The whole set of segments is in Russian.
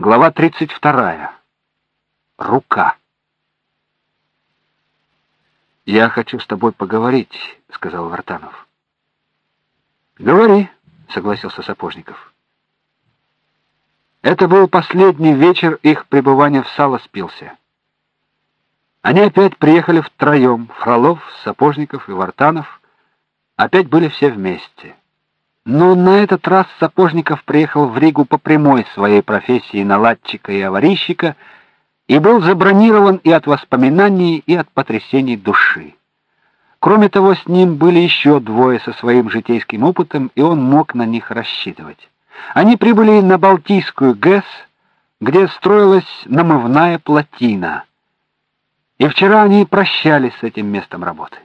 Глава 32. Рука. Я хочу с тобой поговорить, сказал Вартанов. Говори, согласился Сапожников. Это был последний вечер их пребывания в Салоспилсе. Они опять приехали втроем: Фролов, Сапожников и Вартанов. Опять были все вместе. Но на этот раз Сапожников приехал в Ригу по прямой своей профессии наладчика и аварийщика и был забронирован и от воспоминаний, и от потрясений души. Кроме того, с ним были еще двое со своим житейским опытом, и он мог на них рассчитывать. Они прибыли на Балтийскую ГЭС, где строилась намывная плотина. И вчера они прощались с этим местом работы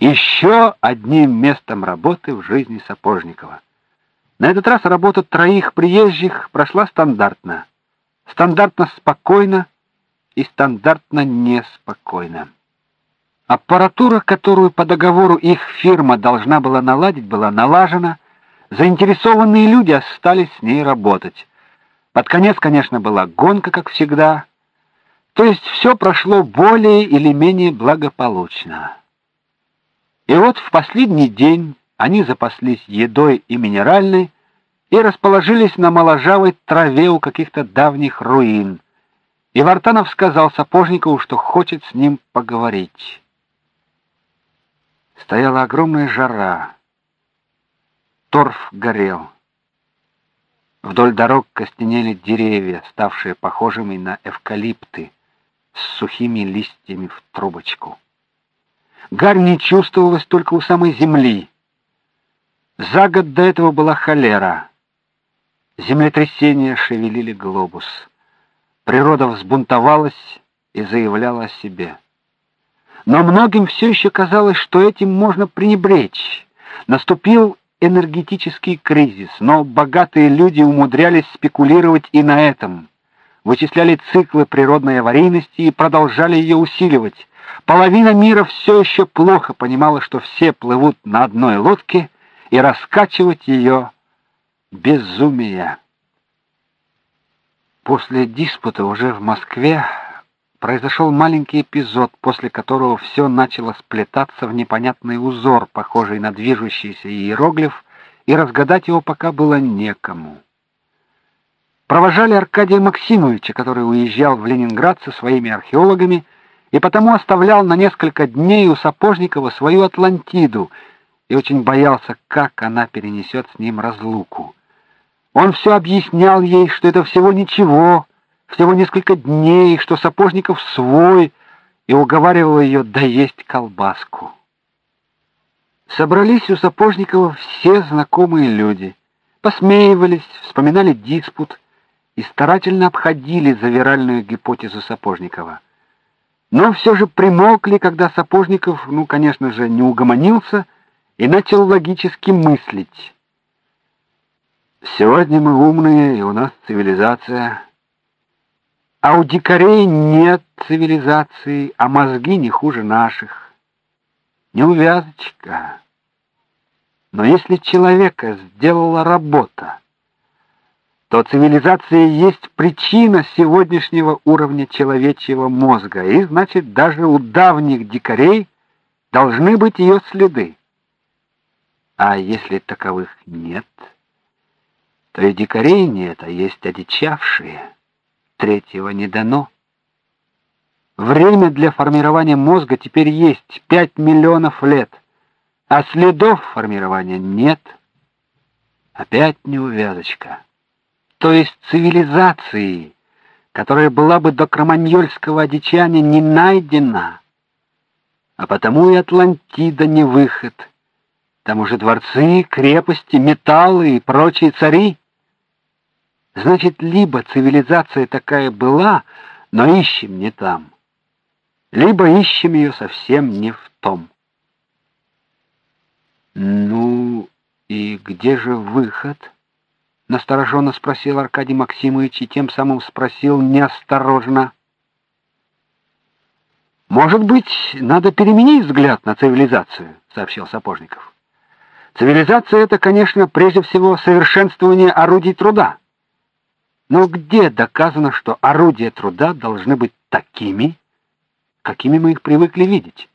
еще одним местом работы в жизни Сапожникова. На этот раз работа троих приезжих прошла стандартно. Стандартно спокойно и стандартно неспокойно. Аппаратура, которую по договору их фирма должна была наладить, была налажена. Заинтересованные люди остались с ней работать. Под конец, конечно, была гонка, как всегда. То есть все прошло более или менее благополучно. И вот в последний день они запаслись едой и минеральной и расположились на моложавой траве у каких-то давних руин. И Вартанов сказал Сапожникову, что хочет с ним поговорить. Стояла огромная жара. Торф горел. Вдоль дорог костенели деревья, ставшие похожими на эвкалипты с сухими листьями в трубочку. Гарь не чувствовалась только у самой земли. За год до этого была холера. Землетрясения шевелили глобус. Природа взбунтовалась и заявляла о себе. Но многим все еще казалось, что этим можно пренебречь. Наступил энергетический кризис, но богатые люди умудрялись спекулировать и на этом. Вычисляли циклы природной аварийности и продолжали ее усиливать. Половина мира все еще плохо понимала, что все плывут на одной лодке, и раскачивать ее безумие. После диспута уже в Москве произошел маленький эпизод, после которого все начало сплетаться в непонятный узор, похожий на движущийся иероглиф, и разгадать его пока было некому. Провожали Аркадия Максимовича, который уезжал в Ленинград со своими археологами и потому оставлял на несколько дней у Сапожникова свою Атлантиду и очень боялся, как она перенесет с ним разлуку. Он все объяснял ей, что это всего ничего, всего несколько дней, что Сапожников свой, и уговаривал ее доесть колбаску. Собрались у Сапожникова все знакомые люди, посмеивались, вспоминали диспут и старательно обходили завиральную гипотезу Сапожникова но все же примолкли, когда Сапожников, ну, конечно же, не угомонился и начал логически мыслить. Сегодня мы умные, и у нас цивилизация. А у дикарей нет цивилизации, а мозги не хуже наших. Неувязочка. Но если человека сделала работа, то цивилизация есть причина сегодняшнего уровня человечьего мозга, и значит, даже у давних дикарей должны быть ее следы. А если таковых нет, то и дикарей нет, а есть одичавшие. Третьего не дано. Время для формирования мозга теперь есть 5 миллионов лет, а следов формирования нет. Опять неувязочка то есть цивилизации, которая была бы до кроманьольского одичания не найдена. А потому и Атлантида не выход. Там уже дворцы, крепости, металлы и прочие цари. Значит, либо цивилизация такая была, но ищем не там, либо ищем ее совсем не в том. Ну и где же выход? Настороженно спросил Аркадий Максимович и тем самым спросил неосторожно: Может быть, надо переменить взгляд на цивилизацию, сообщил Сапожников. Цивилизация это, конечно, прежде всего совершенствование орудий труда. Но где доказано, что орудия труда должны быть такими, какими мы их привыкли видеть?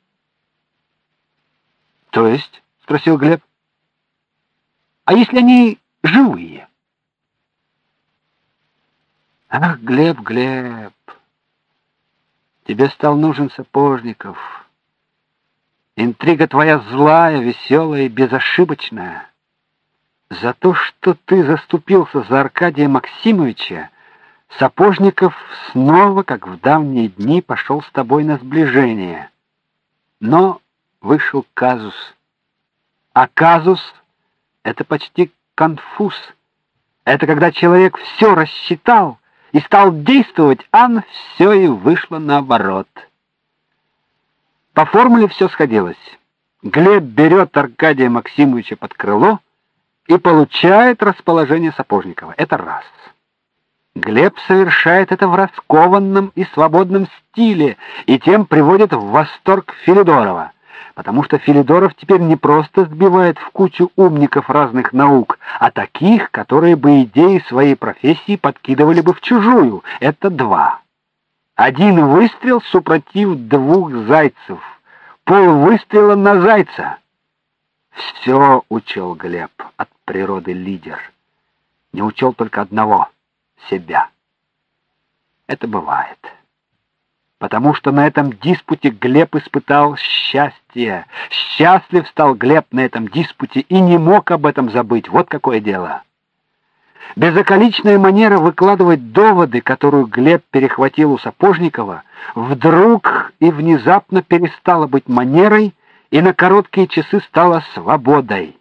То есть, спросил Глеб. А если они живые? Ах, Глеб, Глеб. Тебе стал нужен Сапожников. Интрига твоя злая, веселая и безошибочная. За то, что ты заступился за Аркадия Максимовича, Сапожников снова, как в давние дни, пошел с тобой на сближение. Но вышел казус. А казус это почти конфуз. Это когда человек все рассчитал и стал действовать, а все и вышло наоборот. По формуле все сходилось. Глеб берет Аркадия Максимовича под крыло и получает расположение Сапожникова. Это раз. Глеб совершает это в раскованном и свободном стиле и тем приводит в восторг Филидорова потому что Филидоров теперь не просто сбивает в кучу умников разных наук, а таких, которые бы идеи своей профессии подкидывали бы в чужую. Это два. Один выстрел супротив двух зайцев. Пол выстрела на зайца. Все учел Глеб от природы лидер. Не учел только одного себя. Это бывает потому что на этом диспуте Глеб испытал счастье. Счастлив стал Глеб на этом диспуте и не мог об этом забыть. Вот какое дело. Безоколичная манера выкладывать доводы, которую Глеб перехватил у Сапожникова, вдруг и внезапно перестала быть манерой и на короткие часы стала свободой.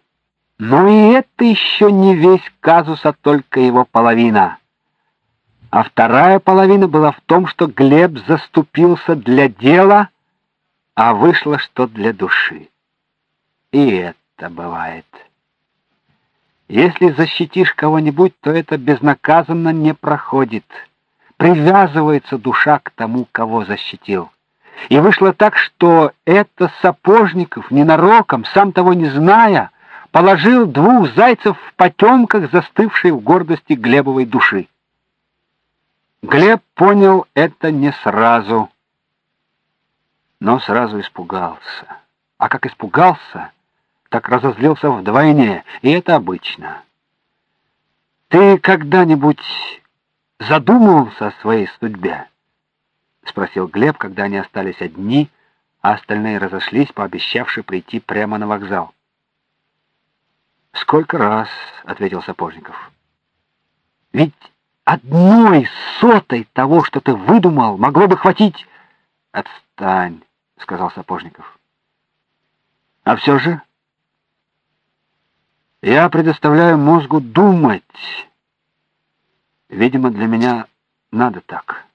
Но и это еще не весь казус, а только его половина а вторая половина была в том, что Глеб заступился для дела, а вышло, что для души. И это бывает. Если защитишь кого-нибудь, то это безнаказанно не проходит. Привязывается душа к тому, кого защитил. И вышло так, что это Сапожников ненароком, сам того не зная, положил двух зайцев в потемках застывшей в гордости Глебовой души. Глеб понял это не сразу, но сразу испугался. А как испугался, так разозлился вдвойне, и это обычно. Ты когда-нибудь задумывался о своей судьбе? спросил Глеб, когда они остались одни, а остальные разошлись, пообещавши прийти прямо на вокзал. Сколько раз, ответил Сапожников. Ведь одной сотой того, что ты выдумал, могло бы хватить. Отстань, сказал Сапожников. А все же я предоставляю мозгу думать. Видимо, для меня надо так.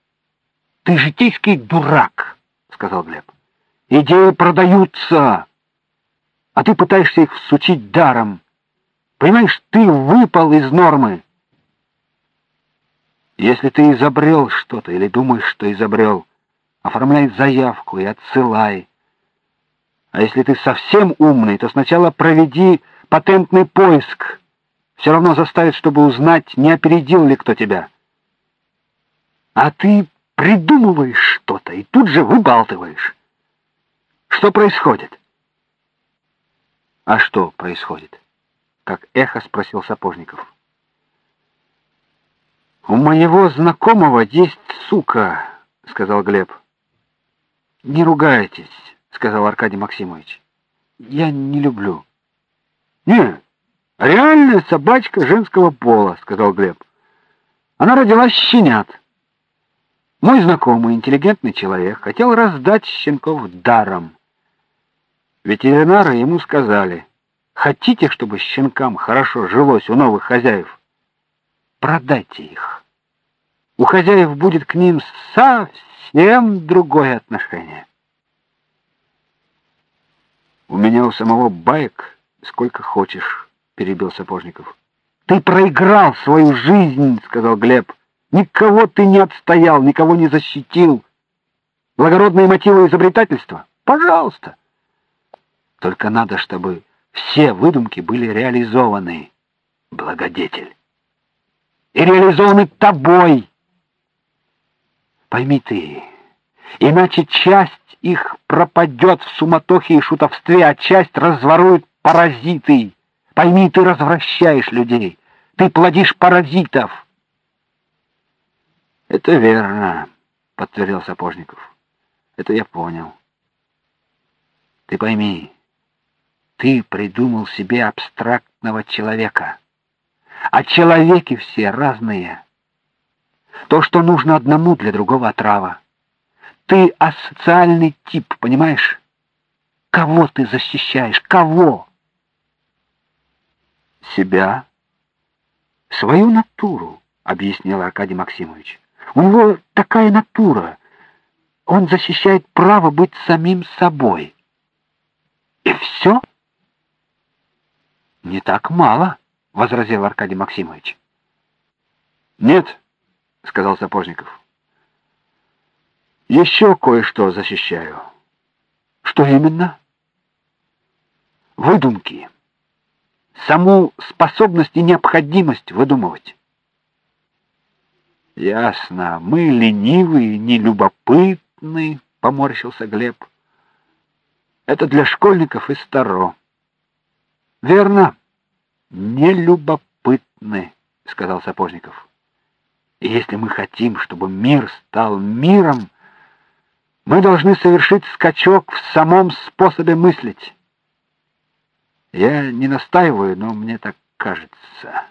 Ты житейский дурак, сказал Глеб. Идеи продаются, а ты пытаешься их всучить даром. Понимаешь, ты выпал из нормы. Если ты изобрел что-то или думаешь, что изобрел, оформляй заявку и отсылай. А если ты совсем умный, то сначала проведи патентный поиск. Все равно заставит, чтобы узнать, не опередил ли кто тебя. А ты придумываешь что-то и тут же выбалтываешь. Что происходит? А что происходит? Как эхо спросил Сапожников. У моего знакомого есть сука, сказал Глеб. Не ругайтесь, сказал Аркадий Максимович. Я не люблю. Не, реальная собачка женского пола, сказал Глеб. Она родилась щенят. Мой знакомый, интеллигентный человек, хотел раздать щенков даром. Ветеринары ему сказали: "Хотите, чтобы щенкам хорошо жилось у новых хозяев? Продайте их". У хозяев будет к ним совсем другое отношение. У меня у самого баек сколько хочешь, перебил Сапожников. Ты проиграл свою жизнь, сказал Глеб. Никого ты не отстоял, никого не защитил. Благородные мотивы изобретательства? Пожалуйста. Только надо, чтобы все выдумки были реализованы. Благодетель. и реализованы тобой. Пойми ты, иначе часть их пропадет в суматохе и шутовстве, а часть разворуют паразиты. Пойми, ты развращаешь людей, ты плодишь паразитов. Это верно, подтвердил Сапожников. Это я понял. Ты пойми, ты придумал себе абстрактного человека. А человеки все разные. То, что нужно одному, для другого отрава. Ты асоциальный тип, понимаешь? Кого ты защищаешь? Кого? Себя. Свою натуру, объяснил Аркадий Максимович. У него такая натура. Он защищает право быть самим собой. И все? Не так мало, возразил Аркадий Максимович. Нет, сказал Сапожников. Еще кое-что защищаю. Что именно? Выдумки. Саму способность и необходимость выдумывать. Ясно. Мы ленивые, нелюбопытны, поморщился Глеб. Это для школьников и старо. Верно. Нелюбопытны, сказал Сапожников. И если мы хотим, чтобы мир стал миром, мы должны совершить скачок в самом способе мыслить. Я не настаиваю, но мне так кажется.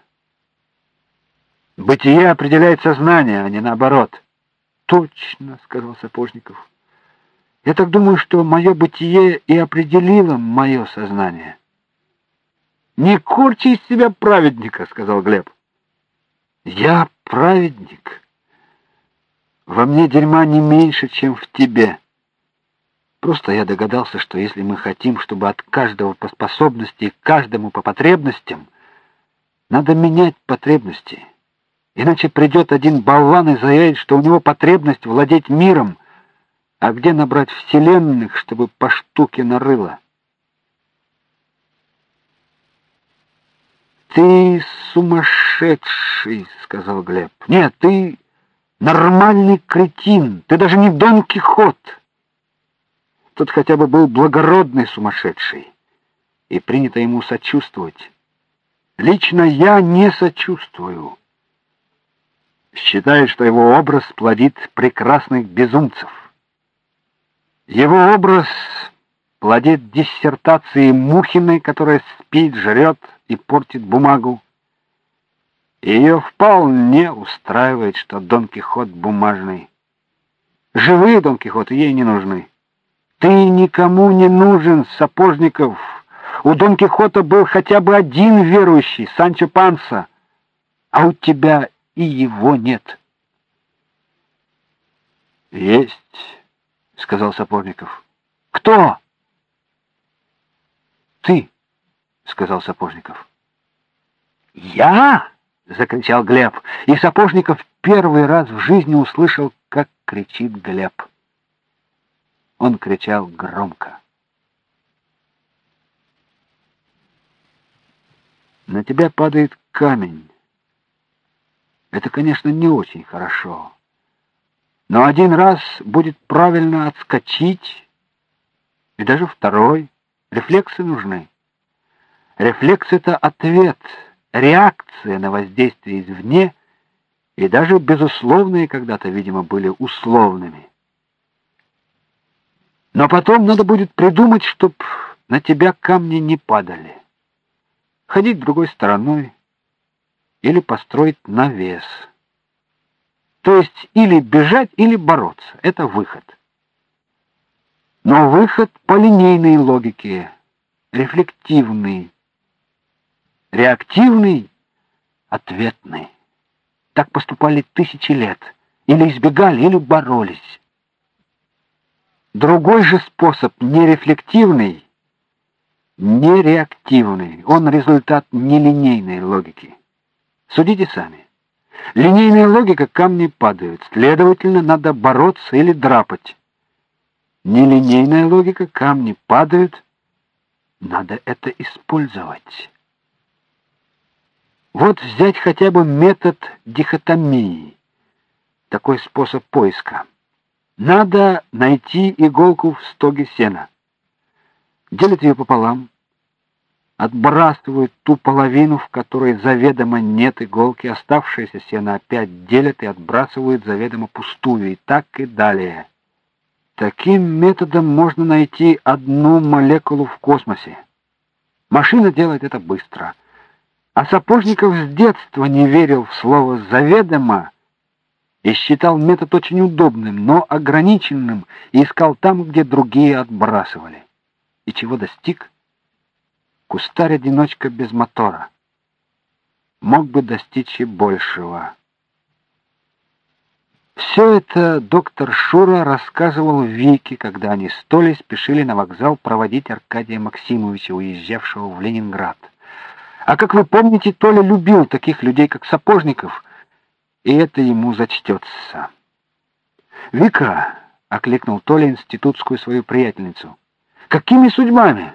Бытие определяет сознание, а не наоборот. Точно, сказал Сапожников. Я так думаю, что мое бытие и определило мое сознание. Не корчи из себя праведника, сказал Глеб. Я праведник. Во мне дерьма не меньше, чем в тебе. Просто я догадался, что если мы хотим, чтобы от каждого по способности каждому по потребностям, надо менять потребности. Иначе придет один болван и заявит, что у него потребность владеть миром, а где набрать вселенных, чтобы по штуке нарыло? Ты сумасшедший, сказал Глеб. Нет, ты нормальный кретин. Ты даже не Дон Кихот. Тот хотя бы был благородный сумасшедший, и принято ему сочувствовать. Лично я не сочувствую. Считаю, что его образ плодит прекрасных безумцев. Его образ плодит диссертации Мухиной, которая спит, жрет и портит бумагу. Ее вполне устраивает, что Дон Кихот бумажный. Живые Дон Кихоты ей не нужны. Ты никому не нужен, Сапожников. У Дон Кихота был хотя бы один верующий, Санчо Панса, а у тебя и его нет. Есть, сказал Сапожников. Кто? Ты, сказал Сапожников. Я? закричал Глеб, и Сапожников первый раз в жизни услышал, как кричит Глеб. Он кричал громко. На тебя падает камень. Это, конечно, не очень хорошо. Но один раз будет правильно отскочить, и даже второй. Рефлексы нужны. Рефлекс это ответ реакция на воздействие извне, и даже безусловные когда-то, видимо, были условными. Но потом надо будет придумать, чтоб на тебя камни не падали. Ходить другой стороной или построить навес. То есть или бежать, или бороться. Это выход. Но выход по линейной логике, рефлективный, Реактивный — ответный. Так поступали тысячи лет. Или избегали, или боролись. Другой же способ, нерефлективный, нереактивный. Он результат нелинейной логики. Судите сами. Линейная логика камни падают, следовательно, надо бороться или драпать. Нелинейная логика камни падают, надо это использовать. Вот взять хотя бы метод дихотомии, такой способ поиска. Надо найти иголку в стоге сена. Делят ее пополам, отбрасывают ту половину, в которой заведомо нет иголки, оставшееся сено опять делят и отбрасывают заведомо пустую, и так и далее. Таким методом можно найти одну молекулу в космосе. Машина делает это быстро. А Сапожников с детства не верил в слово заведомо и считал метод очень удобным, но ограниченным, и искал там, где другие отбрасывали. И чего достиг? Кустарь-одиночка без мотора. Мог бы достичь и большего. Все это доктор Шура рассказывал Вике, когда они с спешили на вокзал проводить Аркадия Максимовича, уезжавшего в Ленинград. А как вы помните, Толя любил таких людей, как Сапожников, и это ему зачтется. «Вика!» — окликнул Толя институтскую свою приятельницу. «Какими судьбами?»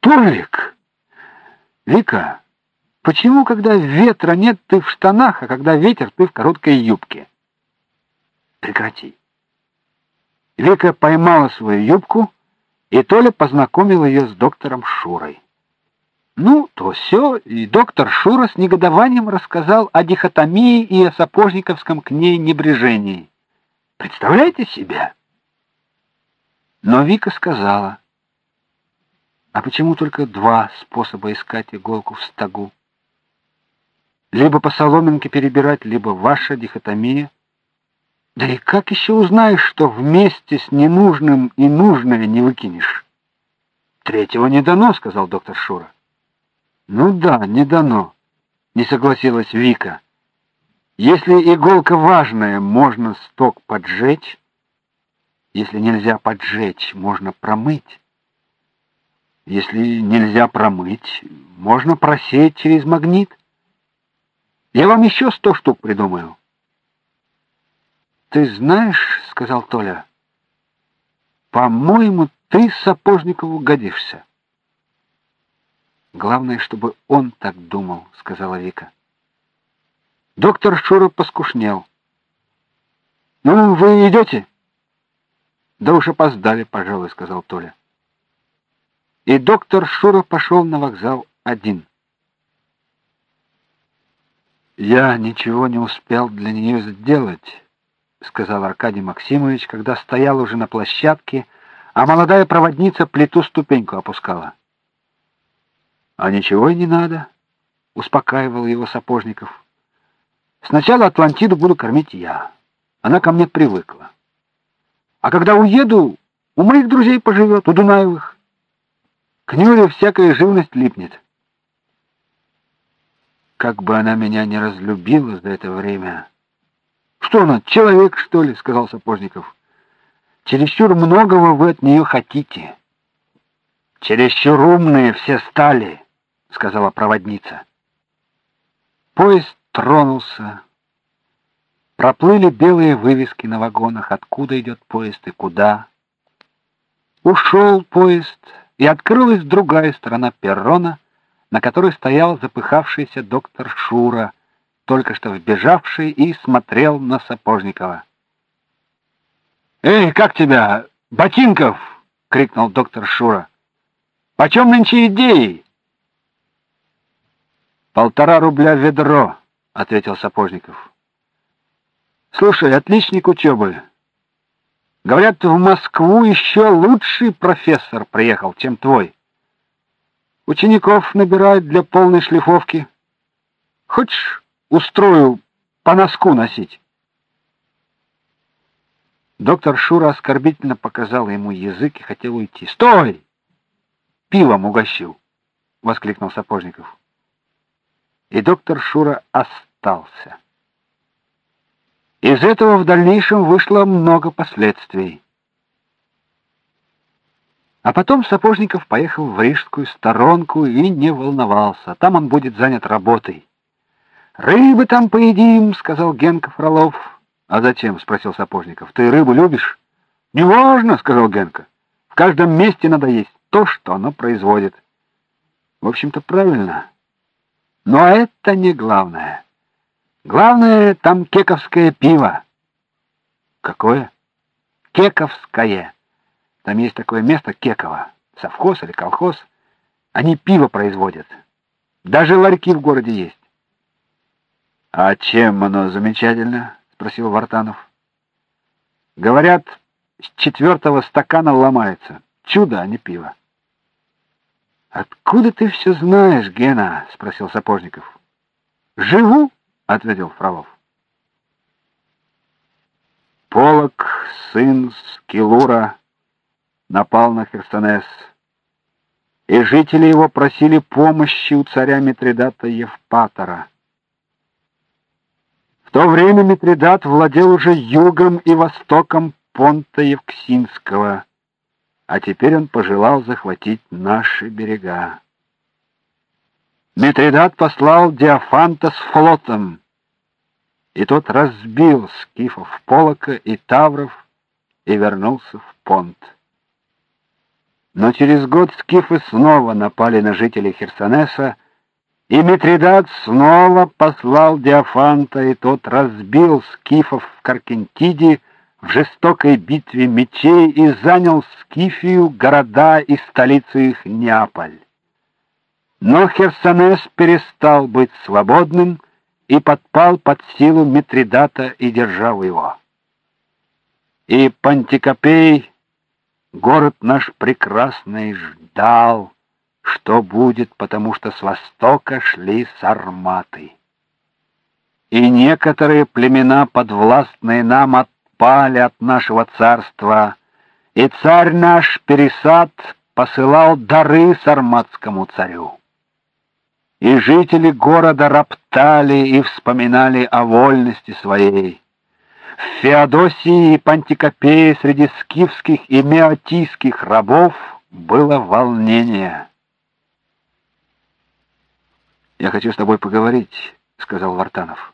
«Толик!» «Вика, почему, когда ветра нет, ты в штанах, а когда ветер, ты в короткой юбке?» Прекрати. Вика поймала свою юбку, и Толя познакомил ее с доктором Шурой. Ну, то все, и доктор Шура с негодованием рассказал о дихотомии и о сапожниковском к ней небрежении. Представляете себе? Но Вика сказала: "А почему только два способа искать иголку в стогу? Либо по соломинке перебирать, либо ваша дихотомия да и как еще узнаешь, что вместе с ненужным и нужное не выкинешь? Третьего не дано, сказал доктор Шура. Ну да, не дано, не согласилась Вика. Если иголка важная, можно сток поджечь. Если нельзя поджечь, можно промыть. Если нельзя промыть, можно просеять через магнит. Я вам еще сто штук придумаю. Ты знаешь, сказал Толя. По-моему, ты Сапожникову годишься. Главное, чтобы он так думал, сказала Вика. Доктор Шура поскушнел. Ну, вы идете?» Да уж опоздали, пожалуй, сказал Толя. И доктор Шура пошел на вокзал один. Я ничего не успел для нее сделать сказал Аркадий Максимович, когда стоял уже на площадке, а молодая проводница плиту ступеньку опускала. А ничего и не надо, успокаивал его Сапожников. Сначала Атлантиду буду кормить я. Она ко мне привыкла. А когда уеду, у моих друзей поживет, у Дунаевых. К Нюре всякая живность липнет. Как бы она меня не разлюбила за это время, что она, человек, что ли, сказал Сапожников. Чересчур многого вы от нее хотите. Чересчур умные все стали, сказала проводница. Поезд тронулся. Проплыли белые вывески на вагонах, откуда идет поезд и куда. Ушел поезд, и открылась другая сторона перрона, на которой стоял запыхавшийся доктор Шура только что вбежавший и смотрел на Сапожникова. "Эй, как тебя, Ботинков?" крикнул доктор Шура. "Почем нынче идеи?" «Полтора рубля ведро", ответил Сапожников. "Слушай, отличник учебы. Говорят, в Москву еще лучший профессор приехал, чем твой. Учеников набирают для полной шлифовки. Хочешь устрою по носку носить. Доктор Шура оскорбительно показал ему язык и хотел уйти. "Стой! Пивом угощу", воскликнул Сапожников. И доктор Шура остался. Из этого в дальнейшем вышло много последствий. А потом Сапожников поехал в Рижскую сторонку и не волновался. Там он будет занят работой. Рыбы там поедим, сказал Генка Фролов. А зачем? спросил Сапожников. Ты рыбу любишь? Неважно, сказал Генка. В каждом месте надо есть то, что оно производит. В общем-то, правильно. Но это не главное. Главное там кековское пиво. Какое? Кековское. Там есть такое место Кеково, совхоз или колхоз. Они пиво производят. Даже ларьки в городе есть. А чем оно замечательно? спросил Вартанов. Говорят, с четвертого стакана ломается. Чудо, а не пиво. Откуда ты все знаешь, Гена? спросил Сапожников. Живу, ответил Фролов. Полок, сын Скилура, напал на Херсонес, и жители его просили помощи у царя Митридата Евпатора. В то время Митридат владел уже югом и востоком Понта Евксинского, а теперь он пожелал захватить наши берега. Митридат послал Диофанта с флотом, и тот разбил скифов Полока и Тавров и вернулся в Понт. Но через год скифы снова напали на жителей Херсонеса, и Митридат снова послал Диофанта, и тот разбил скифов в Каркентиде в жестокой битве мечей и занял Скифию, города и столицу их Неаполь. Но Херсонес перестал быть свободным и подпал под силу Митридата и державу его. И Пантикопей, город наш прекрасный, ждал, что будет, потому что с востока шли сарматы. И некоторые племена, подвластные нам, отпали от нашего царства, и царь наш Пересад посылал дары сарматскому царю. И жители города роптали и вспоминали о вольности своей. В Феодосии и Пантикопее среди скифских и меотийских рабов было волнение. «Я хочу с тобой поговорить», — сказал Вартанов.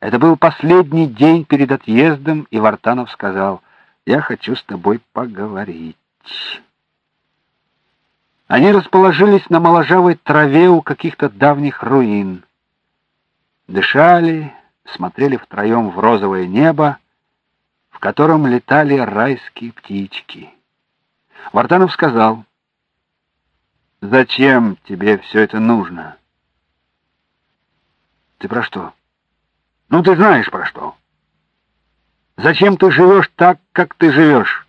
Это был последний день перед отъездом, и Вартанов сказал, «Я хочу с тобой поговорить». Они расположились на моложавой траве у каких-то давних руин. Дышали, смотрели втроем в розовое небо, в котором летали райские птички. Вартанов сказал, «Зачем тебе все это нужно?» «Ты про что?» «Ну, ты знаешь про что. Зачем ты живешь так, как ты живешь?»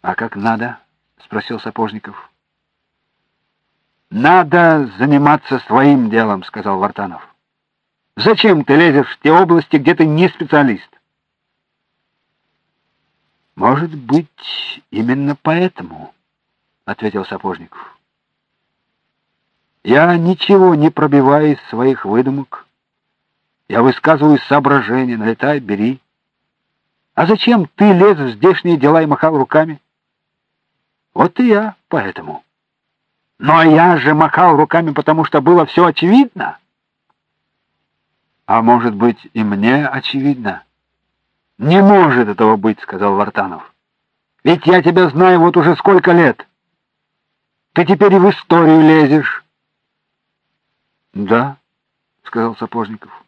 «А как надо?» — спросил Сапожников. «Надо заниматься своим делом», — сказал Вартанов. «Зачем ты лезешь в те области, где ты не специалист?» «Может быть, именно поэтому», — ответил Сапожников. «Я ничего не пробиваю из своих выдумок. Я высказываю соображения, налетай, бери. А зачем ты лез в здешние дела и махал руками?» Вот и я поэтому. Но я же махал руками, потому что было все очевидно. А может быть, и мне очевидно? Не может этого быть, сказал Вартанов. Ведь я тебя знаю вот уже сколько лет. Ты теперь и в историю лезешь. Да, сказал Сапожников.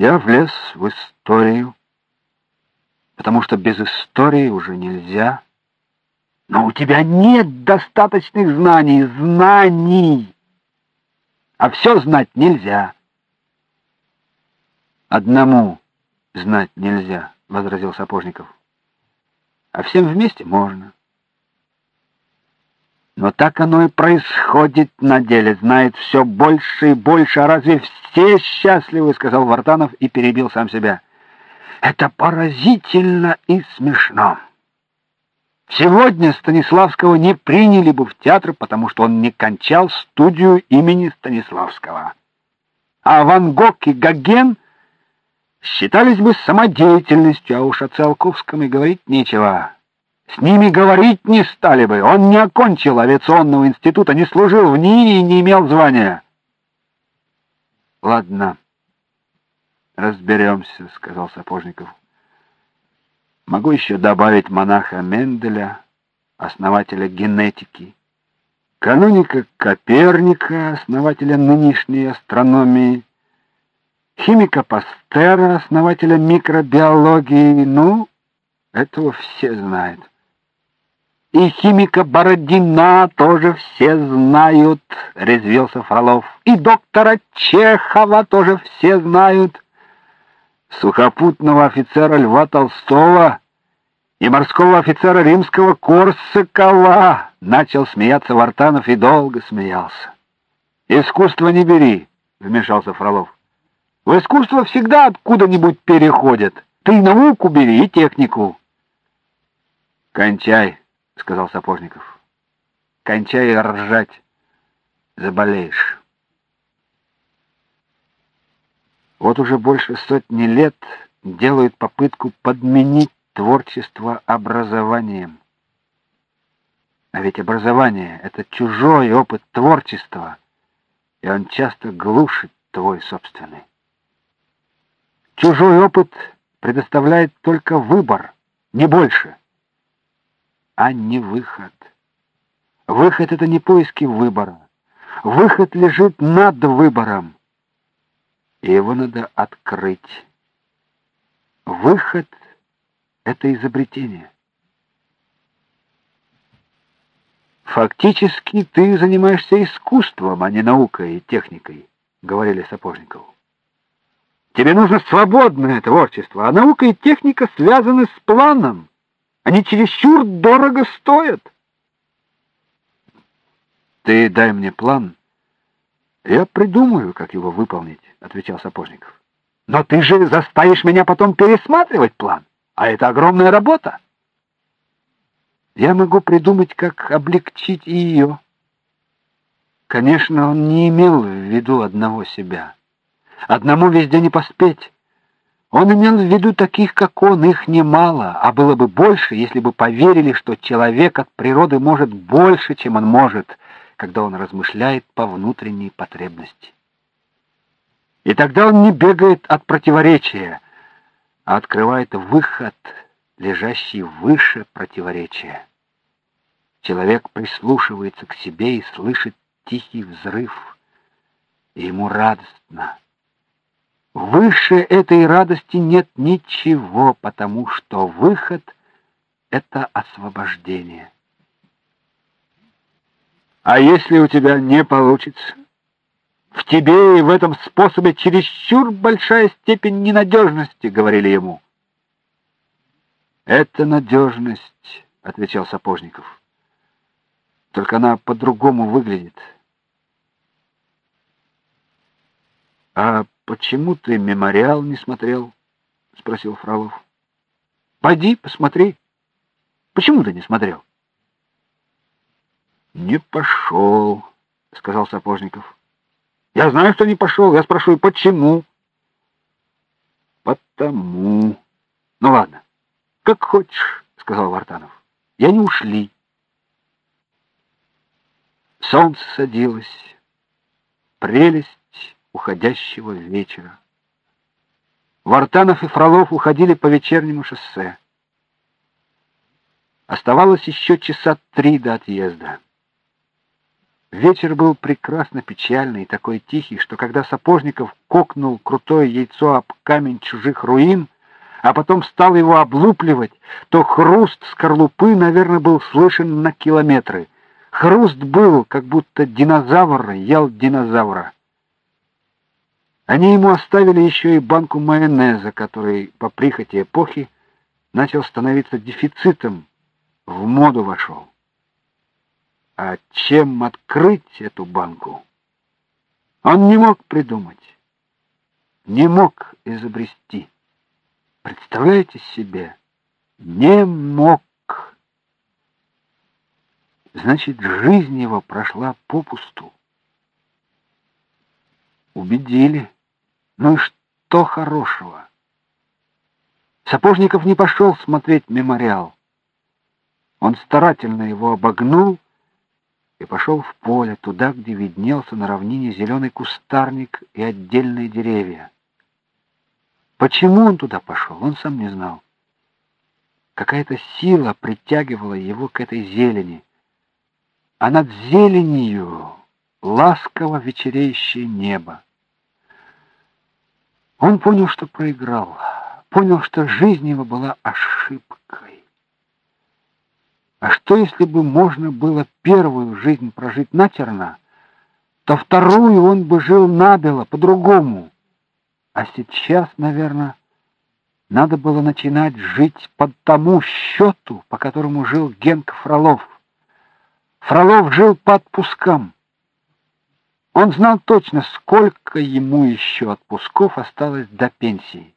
Я влез в историю, потому что без истории уже нельзя. Но у тебя нет достаточных знаний, знаний. А все знать нельзя. Одному знать нельзя, возразил Сапожников. А всем вместе можно. Но так оно и происходит на деле, знает все больше и больше. А разве все счастливы, сказал Вартанов и перебил сам себя. Это поразительно и смешно. Сегодня Станиславского не приняли бы в театр, потому что он не кончал студию имени Станиславского. А Ван Гог и Гоген считались бы самодеятельностью, а уж о Циолковском и говорить нечего. С ними говорить не стали бы. Он не окончил авиационного института, не служил в НИИ и не имел звания. Ладно, разберемся, сказал Сапожников. Могу еще добавить монаха Менделя, основателя генетики. каноника Коперника, основателя нынешней астрономии, химика Пастера, основателя микробиологии, ну, этого все знают. И химика Бородина тоже все знают, резвился Фролов. И доктора Чехова тоже все знают. Сухопутного офицера Льва Толстого и морского офицера римского Корсакова, начал смеяться Вартанов и долго смеялся. Искусство не бери, вмешался Фролов. В искусство всегда откуда-нибудь переходят. Ты науку бери и технику. Кончай, сказал Сапожников. Кончай ржать, заболеешь. Вот уже больше сотни лет делают попытку подменить творчество образованием. А ведь образование это чужой опыт творчества, и он часто глушит твой собственный. Чужой опыт предоставляет только выбор, не больше а не выход. Выход это не поиски выбора. Выход лежит над выбором. И его надо открыть. Выход это изобретение. Фактически ты занимаешься искусством, а не наукой и техникой, говорили Сапожникову. Тебе нужно свободное творчество, а наука и техника связаны с планом. Они чересчур дорого стоят. Ты дай мне план, я придумаю, как его выполнить, отвечал Сапожников. Но ты же заставишь меня потом пересматривать план, а это огромная работа. Я могу придумать, как облегчить ее. Конечно, он не имел в виду одного себя. Одному везде не поспеть. Он имел в виду таких, как он, их немало, а было бы больше, если бы поверили, что человек от природы может больше, чем он может, когда он размышляет по внутренней потребности. И тогда он не бегает от противоречия, а открывает выход, лежащий выше противоречия. Человек прислушивается к себе и слышит тихий взрыв, и ему радостно. Выше этой радости нет ничего, потому что выход это освобождение. А если у тебя не получится? В тебе и в этом способе чересчур большая степень ненадежности, говорили ему. Это надежность, отвечал Сапожников. Только она по-другому выглядит. А Почему ты мемориал не смотрел? спросил Фролов. Пойди, посмотри. Почему ты не смотрел? Не пошел, сказал Сапожников. Я знаю, что не пошел. Я спрашиваю, почему? Потому. Ну ладно. Как хочешь, сказал Вартанов. Я не ушли. Солнце садилось. Прелесть уходящего вечера. Вартанов и Фролов уходили по вечернему шоссе. Оставалось еще часа три до отъезда. Вечер был прекрасно печальный и такой тихий, что когда Сапожников кокнул крутое яйцо об камень чужих руин, а потом стал его облупливать, то хруст скорлупы, наверное, был слышен на километры. Хруст был, как будто динозавр ел динозавра. Они ему оставили еще и банку майонеза, который по прихоти эпохи начал становиться дефицитом, в моду вошел. А чем открыть эту банку? Он не мог придумать, не мог изобрести. Представляете себе? Не мог. Значит, жизнь его прошла попусту. Убедили. Ну и что хорошего? Сапожников не пошел смотреть мемориал. Он старательно его обогнул и пошел в поле, туда, где виднелся на равнине зеленый кустарник и отдельные деревья. Почему он туда пошел, он сам не знал. Какая-то сила притягивала его к этой зелени. а над зеленью ласково вечереющее небо. Он понял, что проиграл, понял, что жизнь его была ошибкой. А что если бы можно было первую жизнь прожить натерно, то вторую он бы жил набело, по-другому. А сейчас, наверное, надо было начинать жить по тому счету, по которому жил Генка Фролов. Фролов жил по отпускам. Он знал точно, сколько ему еще отпусков осталось до пенсии.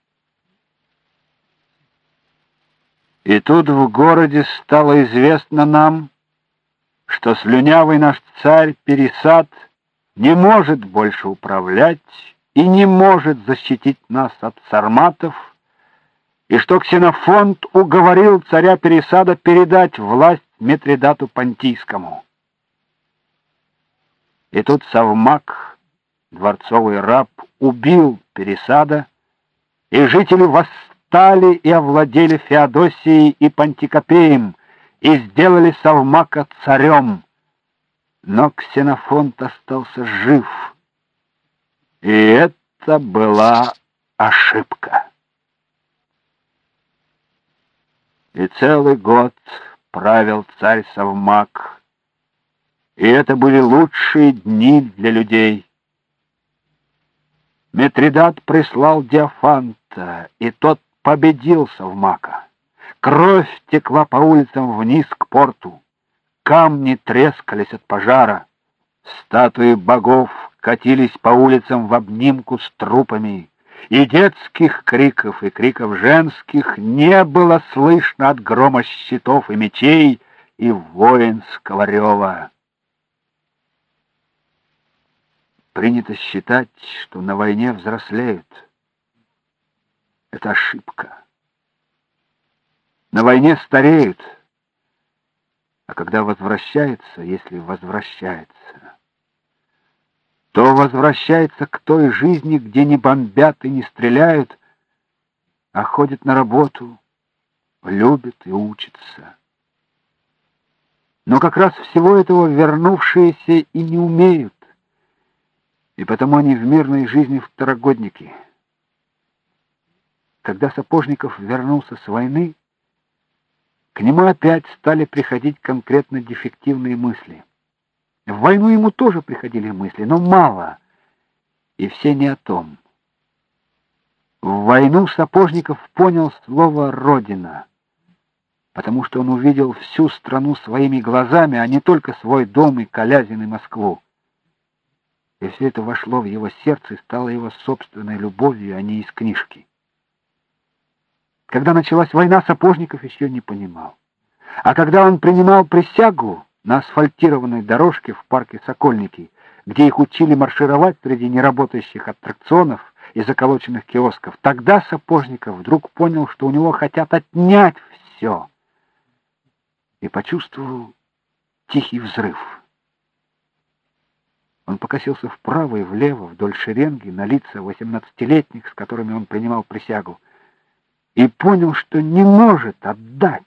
И тут в городе стало известно нам, что слюнявый наш царь Пересад не может больше управлять и не может защитить нас от сарматов, и что Ксенофонт уговорил царя Пересада передать власть Митридату Понтийскому. И тут Савмак, дворцовый раб, убил Пересада, и жители восстали и овладели Феодосией и Пантикопеем, и сделали Савмака царем. Но Ксенофонт остался жив, и это была ошибка. И целый год правил царь Савмак, и это были лучшие дни для людей. Митридат прислал Диофанта, и тот победил Савмака. Кровь текла по улицам вниз к порту. Камни трескались от пожара. Статуи богов катились по улицам в обнимку с трупами. И детских криков, и криков женских не было слышно от грома щитов и мечей и воинского рева. Принято считать, что на войне взрослеют. Это ошибка. На войне стареют, а когда возвращается, если возвращается, то возвращается к той жизни, где не бомбят и не стреляют, а ходит на работу, любит и учится. Но как раз всего этого вернувшиеся и не умеют и потому они в мирной жизни второгодники. Когда Сапожников вернулся с войны, к нему опять стали приходить конкретно дефективные мысли. В войну ему тоже приходили мысли, но мало, и все не о том. В войну Сапожников понял слово «родина», потому что он увидел всю страну своими глазами, а не только свой дом и Калязин и Москву. И все это вошло в его сердце и стало его собственной любовью, а не из книжки. Когда началась война, Сапожников еще не понимал. А когда он принимал присягу на асфальтированной дорожке в парке Сокольники, где их учили маршировать среди неработающих аттракционов и заколоченных киосков, тогда Сапожников вдруг понял, что у него хотят отнять все, и почувствовал тихий взрыв. Он покосился вправо и влево вдоль шеренги на лица восемнадцатилетних, с которыми он принимал присягу, и понял, что не может отдать.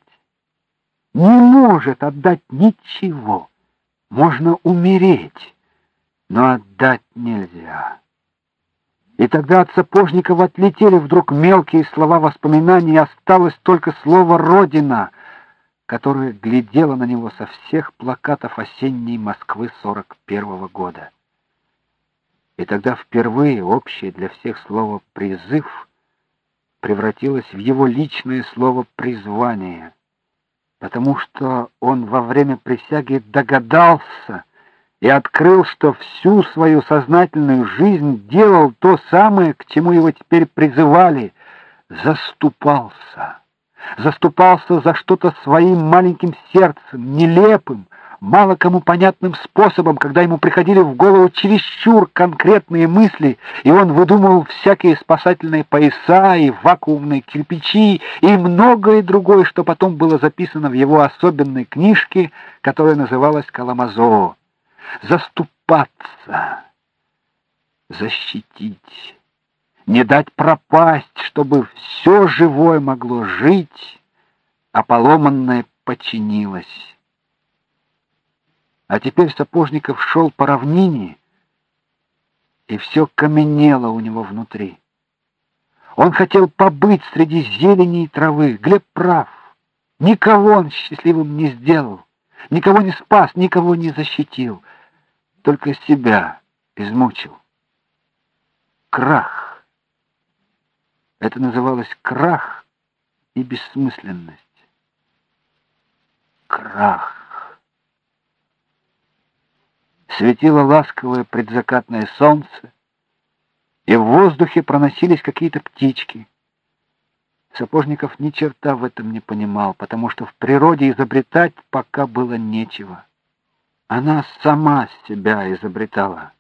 Не может отдать ничего. Можно умереть, но отдать нельзя. И тогда от Сапожникова отлетели вдруг мелкие слова воспоминаний, осталось только слово «Родина», которая глядела на него со всех плакатов осенней Москвы 41-го года. И тогда впервые общее для всех слово призыв превратилось в его личное слово призвание, потому что он во время присяги догадался и открыл, что всю свою сознательную жизнь делал то самое, к чему его теперь призывали, заступался заступался за что-то своим маленьким сердцем, нелепым, мало кому понятным способом, когда ему приходили в голову чересчур конкретные мысли, и он выдумывал всякие спасательные пояса и вакуумные кирпичи и многое другое, что потом было записано в его особенной книжке, которая называлась «Каламазо». Заступаться, защитить не дать пропасть, чтобы все живое могло жить, а поломанное починилось. А теперь Сапожников шел по равнине, и все каменело у него внутри. Он хотел побыть среди зелени и травы. Глеб прав. Никого он счастливым не сделал, никого не спас, никого не защитил, только себя измучил. Крах. Это называлось крах и бессмысленность. Крах. Светило ласковое предзакатное солнце, и в воздухе проносились какие-то птички. Сапожников ни черта в этом не понимал, потому что в природе изобретать пока было нечего. Она сама себя изобретала.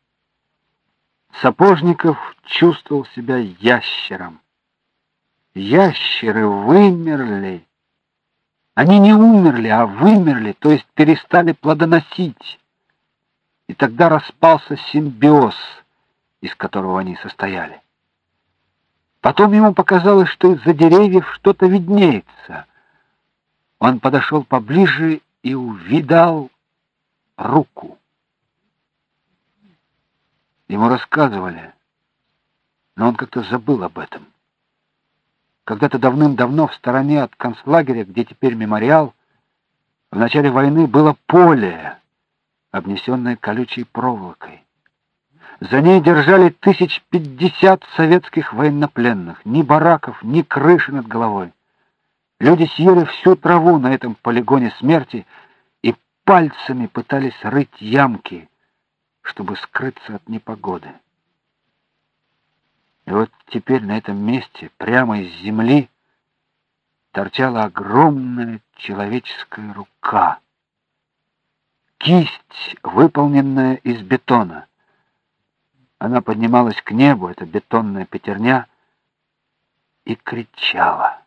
Сапожников чувствовал себя ящером. Ящеры вымерли. Они не умерли, а вымерли, то есть перестали плодоносить. И тогда распался симбиоз, из которого они состояли. Потом ему показалось, что из-за деревьев что-то виднеется. Он подошел поближе и увидал руку. Ему рассказывали, но он как-то забыл об этом. Когда-то давным-давно в стороне от концлагеря, где теперь мемориал, в начале войны было поле, обнесенное колючей проволокой. За ней держали тысяч пятьдесят советских военнопленных, ни бараков, ни крыши над головой. Люди съели всю траву на этом полигоне смерти и пальцами пытались рыть ямки, чтобы скрыться от непогоды. И вот теперь на этом месте, прямо из земли, торчала огромная человеческая рука. Кисть, выполненная из бетона. Она поднималась к небу, эта бетонная пятерня, и кричала.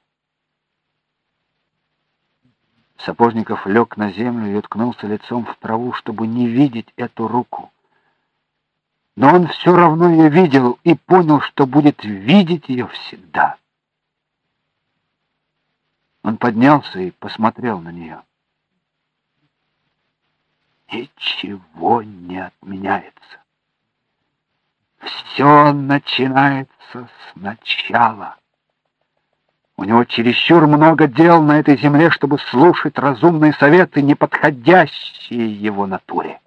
Сапожников лег на землю и уткнулся лицом в траву, чтобы не видеть эту руку. Но он все равно ее видел и понял, что будет видеть ее всегда. Он поднялся и посмотрел на нее. Ничего не отменяется. Все начинается сначала. У него чересчур много дел на этой земле, чтобы слушать разумные советы, не подходящие его натуре.